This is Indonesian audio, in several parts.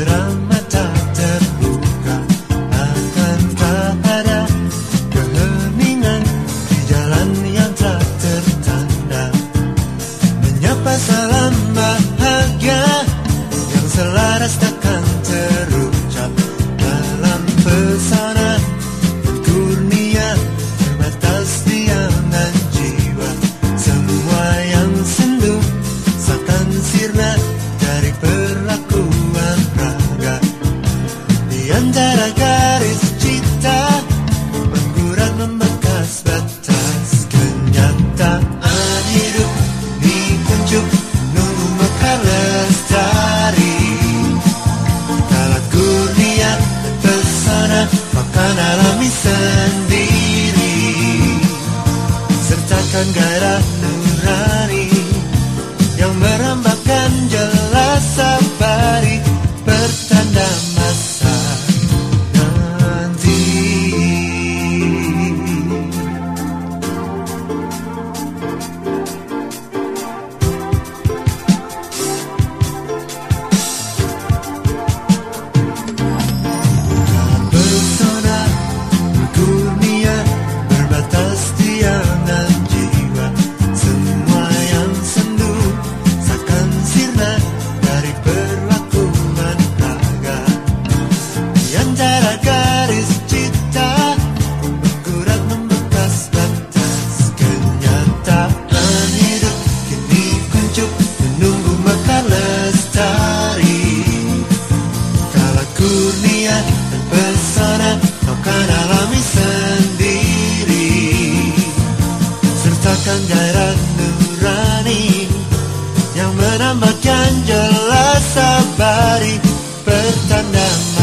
será? makan alami sendiri. Sertakan garam bertanda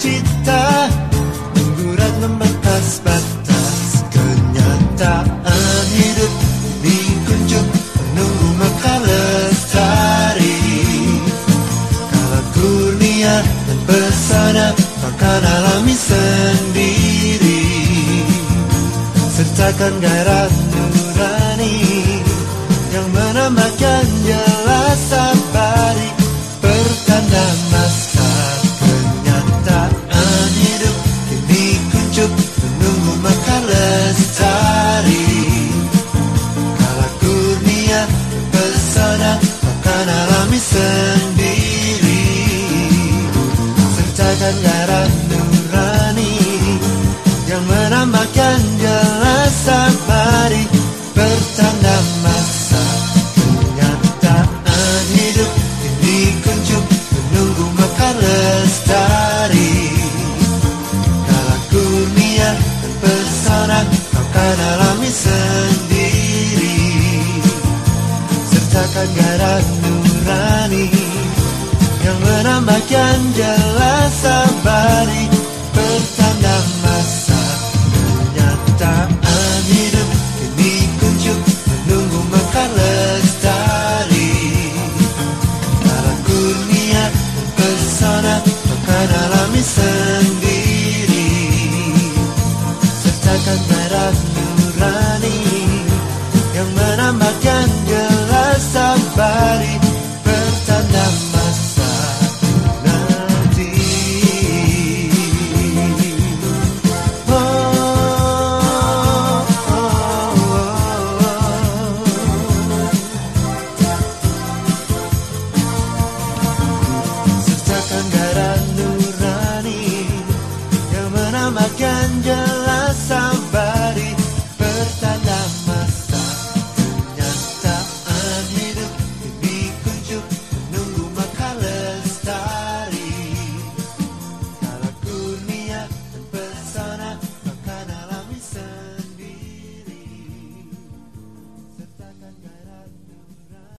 cita Menggurat membatas-batas Kenyataan hidup dikunjung Menunggu maka lestari. Kalau dunia dan pesona Makan alami sendiri. Sertakan gairah nurani. sendiri. Sertakan garam nurani Yang menambahkan jelas sabari Pertanda masa kenyataan hidup Kini kunjuk menunggu makan lestari. Para kurnia persona Akan alami sendiri Samakan gelas safari Pertanda masa nanti oh, oh, oh, oh. Sertakan garam nurani Yang menamakan gelas safari